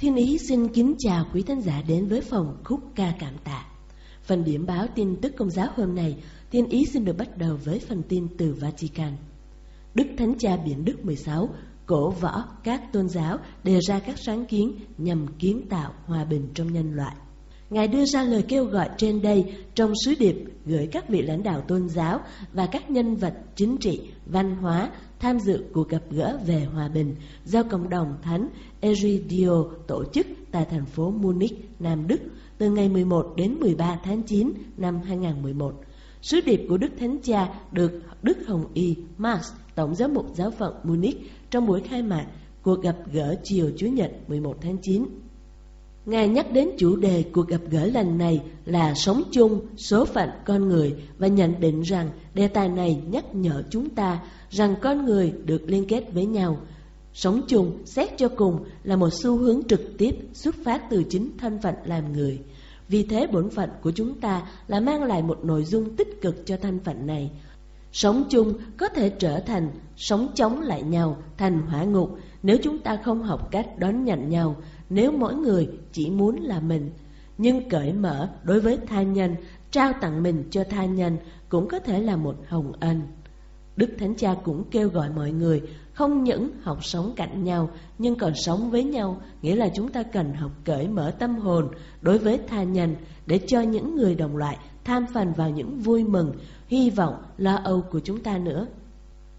Thiên Ý xin kính chào quý thính giả đến với phòng khúc ca cảm tạ. Phần điểm báo tin tức công giáo hôm nay, Thiên Ý xin được bắt đầu với phần tin từ Vatican. Đức Thánh Cha Biển Đức 16 cổ võ các tôn giáo đề ra các sáng kiến nhằm kiến tạo hòa bình trong nhân loại. Ngài đưa ra lời kêu gọi trên đây trong sứ điệp gửi các vị lãnh đạo tôn giáo và các nhân vật chính trị, văn hóa tham dự cuộc gặp gỡ về hòa bình do cộng đồng Thánh Egidio tổ chức tại thành phố Munich, Nam Đức từ ngày 11 đến 13 tháng 9 năm 2011. Sứ điệp của Đức Thánh Cha được Đức Hồng Y Max Tổng giám mục giáo phận Munich trong buổi khai mạc cuộc gặp gỡ chiều Chủ nhật 11 tháng 9. Ngài nhắc đến chủ đề cuộc gặp gỡ lần này là sống chung, số phận con người và nhận định rằng đề tài này nhắc nhở chúng ta rằng con người được liên kết với nhau. Sống chung, xét cho cùng là một xu hướng trực tiếp xuất phát từ chính thân phận làm người. Vì thế bổn phận của chúng ta là mang lại một nội dung tích cực cho thân phận này. Sống chung có thể trở thành sống chống lại nhau thành hỏa ngục nếu chúng ta không học cách đón nhận nhau, nếu mỗi người chỉ muốn là mình. Nhưng cởi mở đối với tha nhân, trao tặng mình cho tha nhân cũng có thể là một hồng ân. Đức Thánh Cha cũng kêu gọi mọi người không những học sống cạnh nhau nhưng còn sống với nhau, nghĩa là chúng ta cần học cởi mở tâm hồn đối với tha nhân để cho những người đồng loại tham phần vào những vui mừng, hy vọng, lo âu của chúng ta nữa.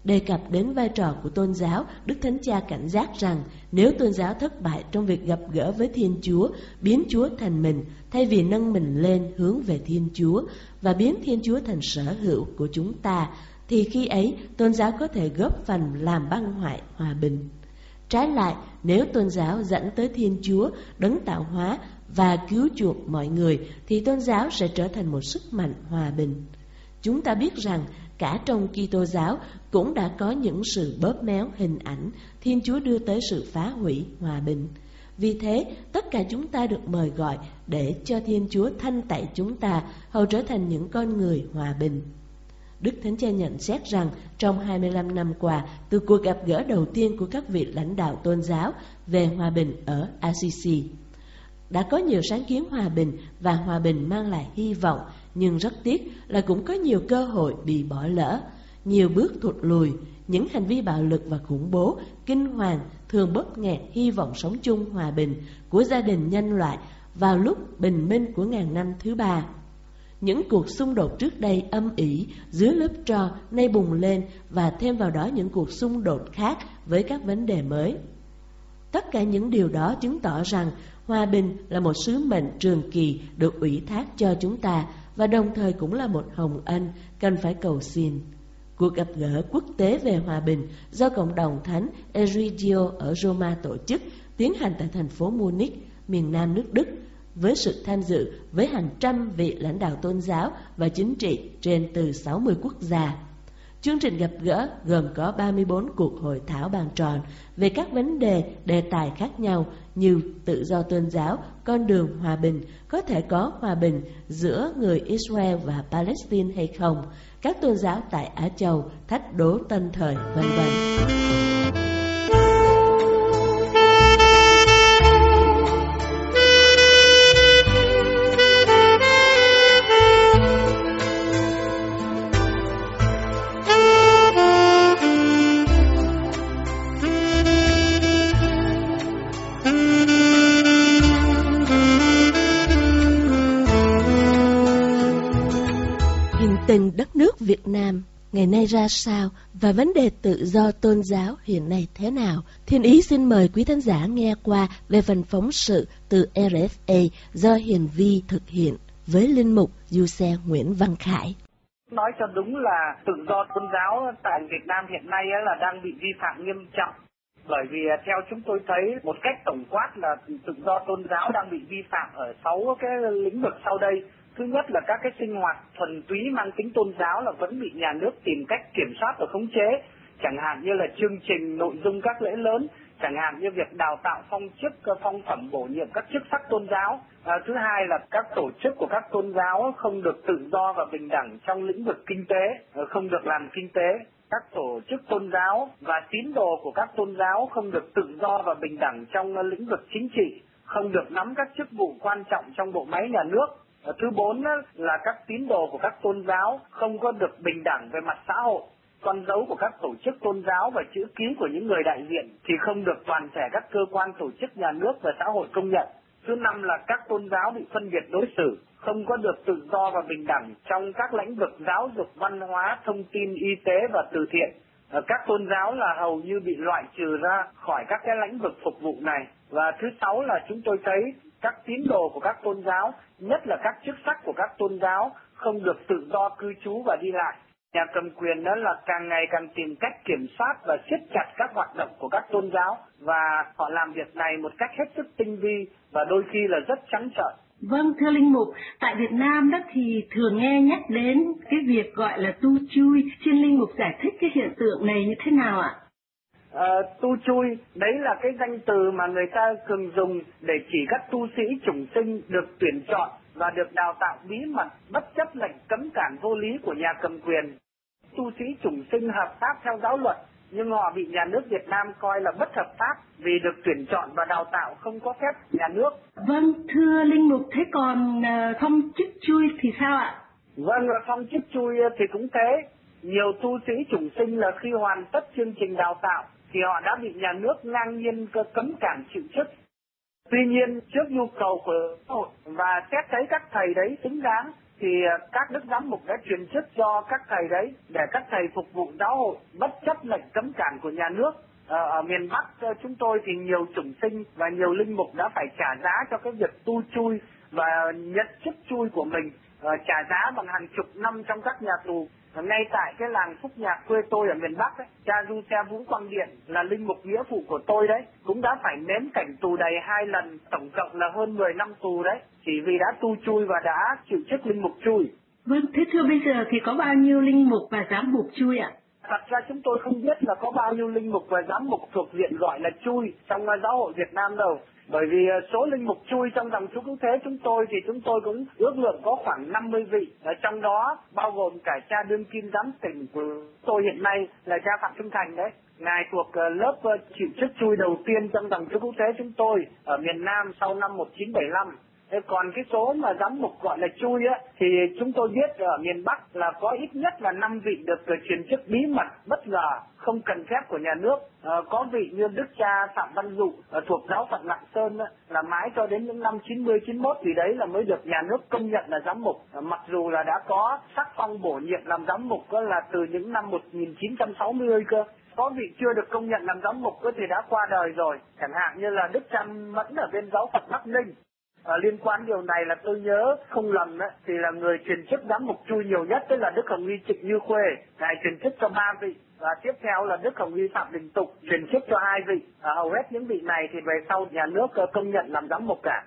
Đề cập đến vai trò của tôn giáo, Đức Thánh Cha cảnh giác rằng nếu tôn giáo thất bại trong việc gặp gỡ với Thiên Chúa, biến Chúa thành mình, thay vì nâng mình lên hướng về Thiên Chúa và biến Thiên Chúa thành sở hữu của chúng ta, thì khi ấy tôn giáo có thể góp phần làm băng hoại hòa bình. Trái lại, nếu tôn giáo dẫn tới Thiên Chúa, đấng tạo hóa và cứu chuộc mọi người, thì tôn giáo sẽ trở thành một sức mạnh hòa bình. Chúng ta biết rằng cả trong Kitô giáo cũng đã có những sự bóp méo hình ảnh Thiên Chúa đưa tới sự phá hủy hòa bình. Vì thế, tất cả chúng ta được mời gọi để cho Thiên Chúa thanh tẩy chúng ta hầu trở thành những con người hòa bình. Đức Thánh Cha nhận xét rằng trong 25 năm qua, từ cuộc gặp gỡ đầu tiên của các vị lãnh đạo tôn giáo về hòa bình ở Assisi, đã có nhiều sáng kiến hòa bình và hòa bình mang lại hy vọng, nhưng rất tiếc là cũng có nhiều cơ hội bị bỏ lỡ, nhiều bước thụt lùi, những hành vi bạo lực và khủng bố, kinh hoàng thường bóp nghẹt hy vọng sống chung hòa bình của gia đình nhân loại vào lúc bình minh của ngàn năm thứ ba. Những cuộc xung đột trước đây âm ỉ dưới lớp tro nay bùng lên và thêm vào đó những cuộc xung đột khác với các vấn đề mới. Tất cả những điều đó chứng tỏ rằng hòa bình là một sứ mệnh trường kỳ được ủy thác cho chúng ta và đồng thời cũng là một hồng ân cần phải cầu xin. Cuộc gặp gỡ quốc tế về hòa bình do cộng đồng thánh Eridio ở Roma tổ chức tiến hành tại thành phố Munich, miền nam nước Đức với sự tham dự với hàng trăm vị lãnh đạo tôn giáo và chính trị trên từ 60 quốc gia. Chương trình gặp gỡ gồm có 34 cuộc hội thảo bàn tròn về các vấn đề, đề tài khác nhau như tự do tôn giáo, con đường hòa bình, có thể có hòa bình giữa người Israel và Palestine hay không, các tôn giáo tại Á Châu, thách đố tân thời, vân vân. Tình đất nước Việt Nam, ngày nay ra sao và vấn đề tự do tôn giáo hiện nay thế nào. Thiên Ý xin mời quý khán giả nghe qua về phần phóng sự từ RFA do Hiền Vi thực hiện với Linh Mục Du Xe Nguyễn Văn Khải. Nói cho đúng là tự do tôn giáo tại Việt Nam hiện nay là đang bị vi phạm nghiêm trọng bởi vì à, theo chúng tôi thấy, một cách tổng quát là tự do tôn giáo đang bị vi phạm ở sáu cái lĩnh vực sau đây thứ nhất là các cái sinh hoạt thuần túy mang tính tôn giáo là vẫn bị nhà nước tìm cách kiểm soát và khống chế. Chẳng hạn như là chương trình nội dung các lễ lớn. Chẳng hạn như việc đào tạo phong chức ờ, phong phẩm bổ nhiệm các chức sắc tôn giáo. À, thứ hai là các tổ chức của các tôn giáo không được tự do và bình đẳng trong lĩnh vực kinh tế ờ, không được làm kinh tế. Các tổ chức tôn giáo và tín đồ của các tôn giáo không được tự do và bình đẳng trong lĩnh vực chính trị không được nắm các chức vụ quan trọng trong bộ máy nhà nước thứ bốn là các tín đồ của các tôn giáo không có được bình đẳng về mặt xã hội con dấu của các tổ chức tôn giáo và chữ ký của những người đại diện thì không được toàn thể các cơ quan tổ chức nhà nước và xã hội công nhận. Thứ năm là các tôn giáo bị phân biệt đối xử, không có được tự do và bình đẳng trong các lĩnh vực giáo dục, văn hóa, thông tin, y tế và từ thiện. Các tôn giáo là hầu như bị loại trừ ra khỏi các cái lĩnh vực phục vụ này. Và thứ sáu là chúng tôi thấy các tín đồ của các tôn giáo, nhất là các chức sắc của các tôn giáo không được tự do cư trú và đi lại. Nhà cầm quyền đó là càng ngày càng tìm cách kiểm soát và siết chặt các hoạt động của các tôn giáo và họ làm việc này một cách hết sức tinh vi và đôi khi là rất trắng trợn. Vâng, thưa Linh Mục, tại Việt Nam đó thì thường nghe nhắc đến cái việc gọi là tu chui. Xin Linh Mục giải thích cái hiện tượng này như thế nào ạ? À, tu chui, đấy là cái danh từ mà người ta thường dùng để chỉ các tu sĩ chủng sinh được tuyển chọn và được đào tạo bí mật bất chấp lệnh cấm cản vô lý của nhà cầm quyền. Tu sĩ chủng sinh hợp pháp theo giáo luật, nhưng họ bị nhà nước Việt Nam coi là bất hợp pháp vì được tuyển chọn và đào tạo không có phép nhà nước. Vâng, thưa Linh Mục, thế còn ờ, phong chức chui thì sao ạ? Vâng, phong chức chui thì cũng thế. Nhiều tu sĩ chủng sinh là khi hoàn tất chương trình đào tạo thì họ đã bị nhà nước ngang nhiên cấm cản chịu chức Tuy nhiên trước nhu cầu của hội và xét thấy các thầy đấy xứng đáng thì à, các đức giám mục đã truyền chức cho các thầy đấy để các thầy phục vụ giáo hội bất chấp lệnh cấm cản của nhà nước. Ờ, ở, miền Bắc ờ, chúng tôi thì nhiều chủng sinh và nhiều linh mục đã phải trả giá cho cái việc tu chui và nhận chức chui của mình ờ, trả giá bằng hàng chục năm trong các nhà tù ngay tại cái làng Phúc Nhạc quê tôi ở miền Bắc ấy, cha Du Xe Vũ Quang Điện là linh mục nghĩa phụ của tôi đấy, cũng đã phải nếm cảnh tù đầy hai lần, tổng cộng là hơn 10 năm tù đấy, chỉ vì đã tu chui và đã chịu chức linh mục chui. Vâng, thế thưa bây giờ thì có bao nhiêu linh mục và giám mục chui ạ? Thật ra chúng tôi không biết là có bao nhiêu linh mục và giám mục thuộc diện gọi là chui trong giáo hội Việt Nam đâu bởi vì ờ, số linh mục chui trong dòng chú cứu thế chúng tôi thì chúng tôi cũng ước lượng có khoảng 50 vị. Ở trong đó bao gồm cả cha đương kim giám tỉnh của tôi hiện nay là cha phạm trung thành đấy. Ngài thuộc ờ, lớp ờ, chịu chức chui đầu tiên trong dòng chú cứu thế chúng tôi ở miền Nam sau năm 1975 Thế còn cái số mà giám mục gọi là chui á thì chúng tôi biết ở miền Bắc là có ít nhất là năm vị được ờ, truyền chức bí mật bất ngờ không cần phép của nhà nước. À, có vị như đức cha phạm văn dụ à, thuộc giáo phận lạng sơn á, là mãi cho đến những năm 90 91 thì đấy là mới được nhà nước công nhận là giám mục. À, mặc dù là đã có sắc phong bổ nhiệm làm giám mục á, là từ những năm 1960 cơ có vị chưa được công nhận làm giám mục thì đã qua đời rồi. Chẳng hạn như là đức cha mẫn ở bên giáo phận bắc ninh. À, liên quan điều này là tôi nhớ không lầm đấy thì là người truyền chức giám mục chui nhiều nhất tức là Đức Hồng Y Trịnh Như Khuê ngài truyền chức cho ba vị và tiếp theo là Đức Hồng Y Phạm Đình Tục truyền chức cho hai vị à, hầu hết những vị này thì về sau nhà nước công nhận làm giám mục cả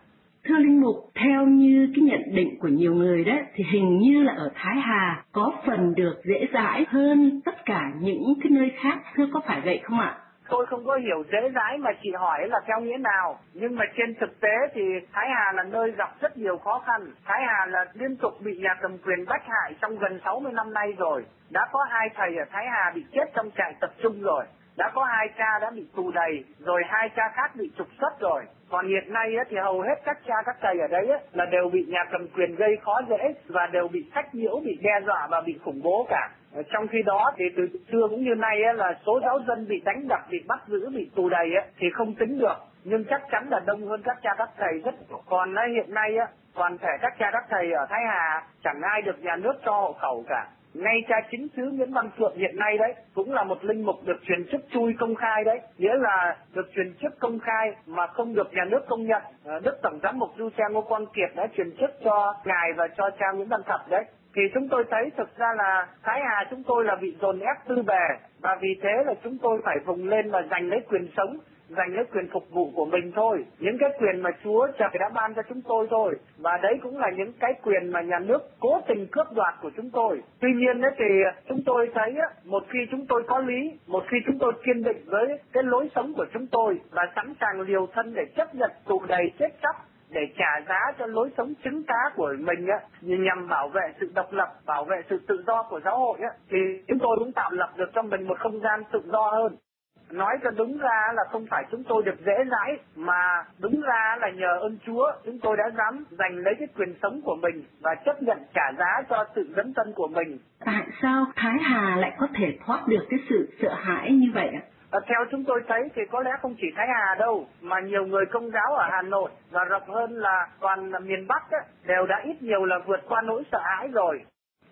Thưa Linh Mục, theo như cái nhận định của nhiều người đấy, thì hình như là ở Thái Hà có phần được dễ dãi hơn tất cả những cái nơi khác. Thưa có phải vậy không ạ? Tôi không có hiểu dễ dãi mà chị hỏi là theo nghĩa nào. Nhưng mà trên thực tế thì Thái Hà là nơi gặp rất nhiều khó khăn. Thái Hà là liên tục bị nhà cầm quyền bách hại trong gần 60 năm nay rồi. Đã có hai thầy ở Thái Hà bị chết trong trại tập trung rồi. Đã có hai cha đã bị tù đầy, rồi hai cha khác bị trục xuất rồi. Còn hiện nay thì hầu hết các cha, các thầy ở đấy là đều bị nhà cầm quyền gây khó dễ và đều bị sách nhiễu, bị đe dọa và bị khủng bố cả. Ờ, trong khi đó thì từ xưa cũng như nay là số giáo dân bị đánh đập, bị bắt giữ, bị tù đầy thì không tính được. Nhưng chắc chắn là đông hơn các cha các thầy rất còn hiện nay á, toàn thể các cha các thầy ở Thái Hà, chẳng ai được nhà nước cho hộ khẩu cả. Ngay cha chính xứ Nguyễn Văn Phượng hiện nay đấy, cũng là một linh mục được truyền chức chui công khai đấy. Nghĩa là được truyền chức công khai mà không được nhà nước công nhận. Ờ, Đức Tổng giám mục Du Cha Ngô Quang Kiệt đã truyền chức cho ngài và cho cha Nguyễn Văn Thập đấy thì chúng tôi thấy thực ra là Thái Hà chúng tôi là bị dồn ép tư bề và vì thế là chúng tôi phải vùng lên và giành lấy quyền sống, giành lấy quyền phục vụ của mình thôi. Những cái quyền mà Chúa trời đã ban cho chúng tôi thôi và đấy cũng là những cái quyền mà nhà nước cố tình cướp đoạt của chúng tôi. Tuy nhiên đấy thì chúng tôi thấy một khi chúng tôi có lý, một khi chúng tôi kiên định với cái lối sống của chúng tôi và sẵn sàng liều thân để chấp nhận tù đầy chết chóc để trả giá cho lối sống chứng tá của mình á, nhằm bảo vệ sự độc lập, bảo vệ sự tự do của xã hội á, thì chúng tôi cũng tạo lập được cho mình một không gian tự do hơn nói cho đúng ra là không phải chúng tôi được dễ dãi mà đúng ra là nhờ ơn Chúa chúng tôi đã dám giành lấy cái quyền sống của mình và chấp nhận trả giá cho sự dấn thân của mình. Tại sao Thái Hà lại có thể thoát được cái sự sợ hãi như vậy ạ? À, theo chúng tôi thấy thì có lẽ không chỉ Thái Hà đâu mà nhiều người công giáo ở Hà Nội và rộng hơn là toàn miền Bắc ấy, đều đã ít nhiều là vượt qua nỗi sợ hãi rồi.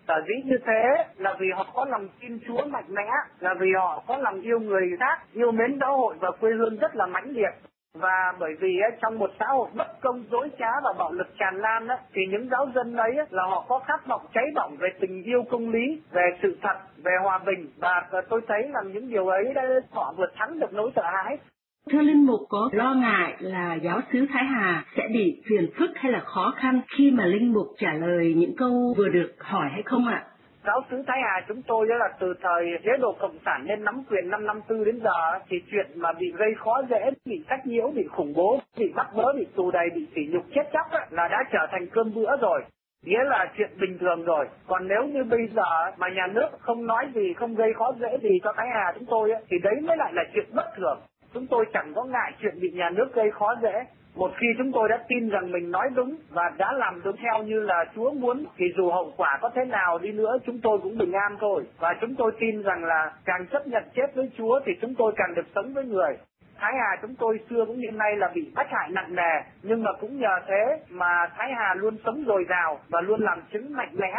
Sở dĩ như thế là vì họ có lòng tin Chúa mạnh mẽ, là vì họ có lòng yêu người khác, yêu mến giáo hội và quê hương rất là mãnh liệt. Và bởi vì trong một xã hội bất công dối trá và bạo lực tràn lan thì những giáo dân ấy là họ có khát vọng cháy bỏng về tình yêu công lý, về sự thật, về hòa bình và ờ, tôi thấy là những điều ấy đã họ vượt thắng được nỗi sợ hãi Thưa Linh Mục có lo ngại là giáo sứ Thái Hà sẽ bị phiền phức hay là khó khăn khi mà Linh Mục trả lời những câu vừa được hỏi hay không ạ? Giáo sứ Thái Hà chúng tôi đó là từ thời chế độ Cộng sản lên nắm quyền năm năm tư đến giờ thì chuyện mà bị gây khó dễ, bị cách nhiễu, bị khủng bố, bị bắt bớ, bị tù đầy, bị sỉ nhục chết chóc là đã trở thành cơm bữa rồi. Nghĩa là chuyện bình thường rồi. Còn nếu như bây giờ mà nhà nước không nói gì không gây khó dễ gì cho thái hà chúng tôi thì đấy mới lại là chuyện bất thường. Chúng tôi chẳng có ngại chuyện bị nhà nước gây khó dễ một khi chúng tôi đã tin rằng mình nói đúng và đã làm đúng theo như là Chúa muốn, thì dù hậu quả có thế nào đi nữa, chúng tôi cũng bình an thôi và chúng tôi tin rằng là càng chấp nhận chết với Chúa thì chúng tôi càng được sống với người Thái Hà chúng tôi xưa cũng như nay là bị bắt hại nặng nề, nhưng mà cũng nhờ thế mà Thái Hà luôn sống dồi dào và luôn làm chứng mạnh mẽ.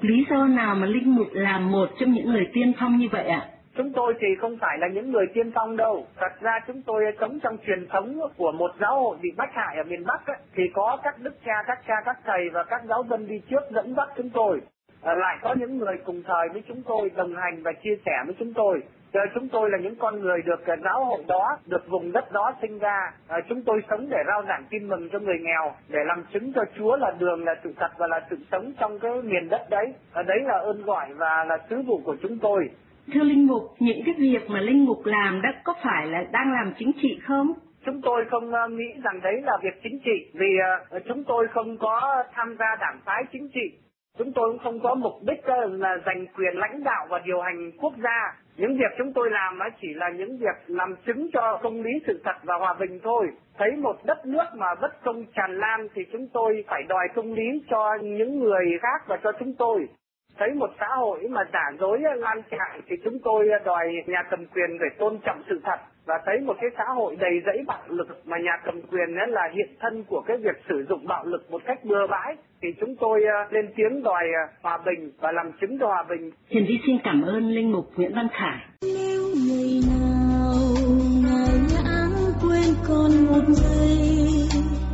Lý do nào mà Linh Mục làm một trong những người tiên phong như vậy ạ? À? Chúng tôi thì không phải là những người tiên phong đâu. Thật ra chúng tôi sống trong truyền thống của một giáo hội bị bách hại ở miền Bắc ấy, thì có các đức cha, các cha, các thầy và các giáo dân đi trước dẫn dắt chúng tôi. À, lại có những người cùng thời với chúng tôi đồng hành và chia sẻ với chúng tôi. à, chúng tôi là những con người được ờ, giáo hội đó, được vùng đất đó sinh ra. À, chúng tôi sống để rao giảng tin mừng cho người nghèo, để làm chứng cho Chúa là đường, là sự thật và là sự sống trong cái miền đất đấy. À, đấy là ơn gọi và là sứ vụ của chúng tôi. Thưa Linh Mục, những cái việc mà Linh Mục làm đó có phải là đang làm chính trị không? Chúng tôi không ờ, nghĩ rằng đấy là việc chính trị vì ờ, chúng tôi không có tham gia đảng phái chính trị. Chúng tôi cũng không có mục đích ờ, là giành quyền lãnh đạo và điều hành quốc gia. Những việc chúng tôi làm chỉ là những việc làm chứng cho công lý sự thật và hòa bình thôi. Thấy một đất nước mà bất công tràn lan thì chúng tôi phải đòi công lý cho những người khác và cho chúng tôi thấy một xã hội mà giả dối lan tràn thì chúng tôi đòi nhà cầm quyền phải tôn trọng sự thật và thấy một cái xã hội đầy rẫy bạo lực mà nhà cầm quyền là hiện thân của cái việc sử dụng bạo lực một cách bừa bãi thì chúng tôi ờ, lên tiếng đòi ờ, hòa bình và làm chứng cho hòa bình. Hiền Vi xin cảm ơn linh mục Nguyễn Văn Khải. Nếu ngày nào ngài lãng quên con một giây,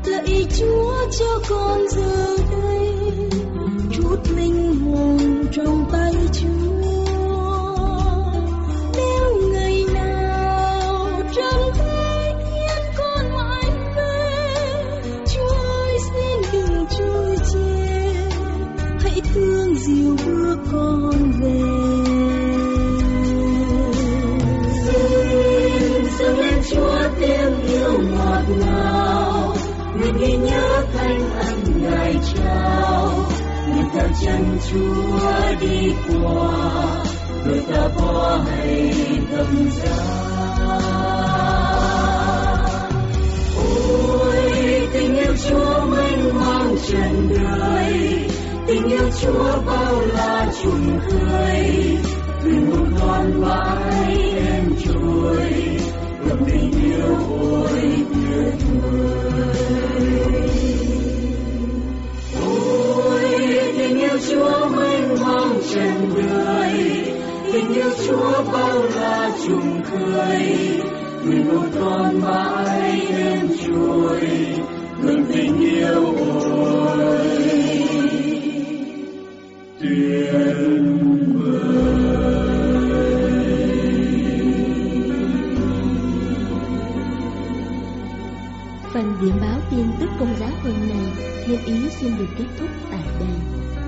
lạy Chúa cho con giờ đây Chúa đi qua, người ta bỏ hay tâm giá ôi, tình yêu Chúa mênh mang trần đời tình yêu Chúa bao la trùng khơi. Linh một con mãi em trôi. Ngập tình yêu ôi tuyệt vời. Chúa mênh mang trên đời tình yêu chúa bao la trùng cười người một con mãi đêm chuối. Ngừng tình yêu ôi. Tuyệt vời. Phần điểm báo tin tức công giáo hôm nay, Thiên Ý xin được kết thúc tại đây.